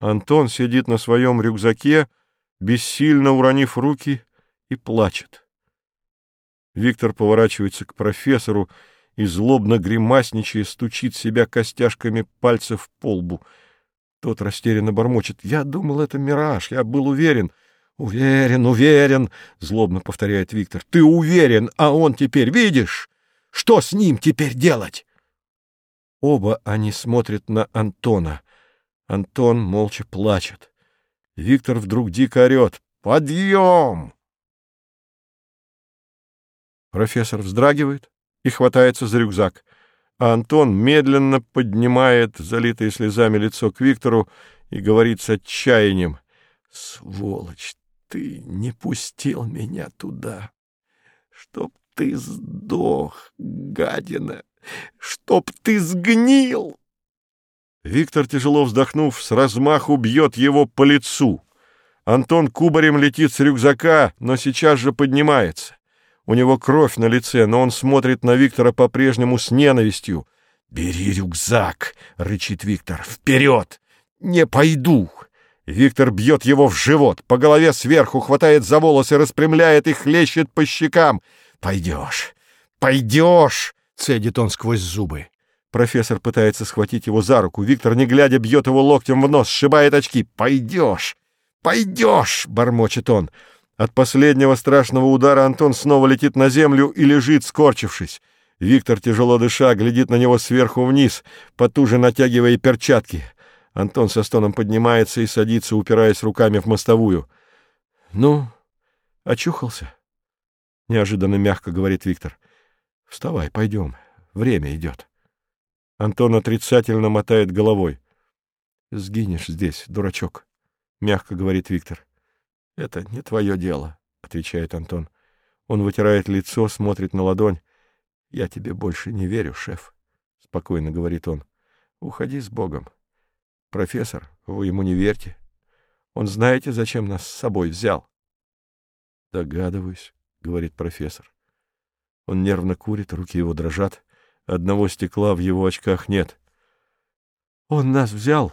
Антон сидит на своем рюкзаке, бессильно уронив руки, и плачет. Виктор поворачивается к профессору и, злобно гримасничая, стучит себя костяшками пальцев по лбу. Тот растерянно бормочет. «Я думал, это мираж, я был уверен». «Уверен, уверен», — злобно повторяет Виктор. «Ты уверен, а он теперь, видишь? Что с ним теперь делать?» Оба они смотрят на Антона. Антон молча плачет. Виктор вдруг дико орет. «Подъем!» Профессор вздрагивает и хватается за рюкзак, а Антон медленно поднимает залитое слезами лицо к Виктору и говорит с отчаянием. «Сволочь, ты не пустил меня туда! Чтоб ты сдох, гадина! Чтоб ты сгнил!» Виктор, тяжело вздохнув, с размаху бьет его по лицу. Антон кубарем летит с рюкзака, но сейчас же поднимается. У него кровь на лице, но он смотрит на Виктора по-прежнему с ненавистью. «Бери рюкзак!» — рычит Виктор. «Вперед! Не пойду!» Виктор бьет его в живот, по голове сверху, хватает за волосы, распрямляет и хлещет по щекам. «Пойдешь! Пойдешь!» — цедит он сквозь зубы. Профессор пытается схватить его за руку. Виктор, не глядя, бьет его локтем в нос, сшибает очки. «Пойдешь! Пойдешь!» — бормочет он. От последнего страшного удара Антон снова летит на землю и лежит, скорчившись. Виктор, тяжело дыша, глядит на него сверху вниз, потуже натягивая перчатки. Антон со стоном поднимается и садится, упираясь руками в мостовую. — Ну, очухался? — неожиданно мягко говорит Виктор. — Вставай, пойдем. Время идет. Антон отрицательно мотает головой. — Сгинешь здесь, дурачок, — мягко говорит Виктор. — Это не твое дело, — отвечает Антон. Он вытирает лицо, смотрит на ладонь. — Я тебе больше не верю, шеф, — спокойно говорит он. — Уходи с Богом. Профессор, вы ему не верьте. Он знаете, зачем нас с собой взял? — Догадываюсь, — говорит профессор. Он нервно курит, руки его дрожат. Одного стекла в его очках нет. Он нас взял,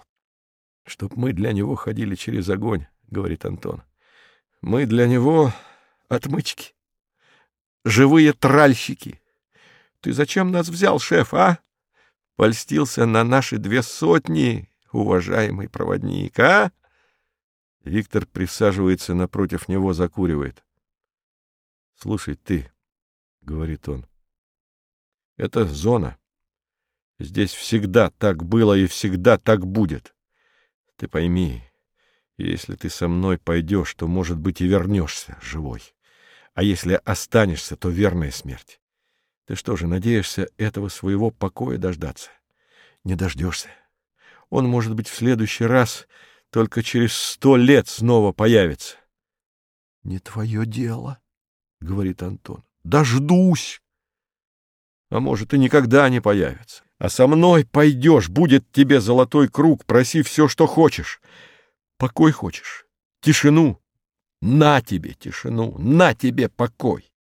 чтоб мы для него ходили через огонь, — говорит Антон. Мы для него отмычки, живые тральщики. Ты зачем нас взял, шеф, а? Польстился на наши две сотни, уважаемый проводник, а? Виктор присаживается напротив него, закуривает. — Слушай, ты, — говорит он, — это зона. Здесь всегда так было и всегда так будет. Ты пойми, если ты со мной пойдешь, то, может быть, и вернешься живой. А если останешься, то верная смерть. Ты что же, надеешься этого своего покоя дождаться? Не дождешься. Он, может быть, в следующий раз только через сто лет снова появится. — Не твое дело, — говорит Антон. — Дождусь а может, и никогда не появится. А со мной пойдешь, будет тебе золотой круг, проси все, что хочешь. Покой хочешь, тишину. На тебе тишину, на тебе покой.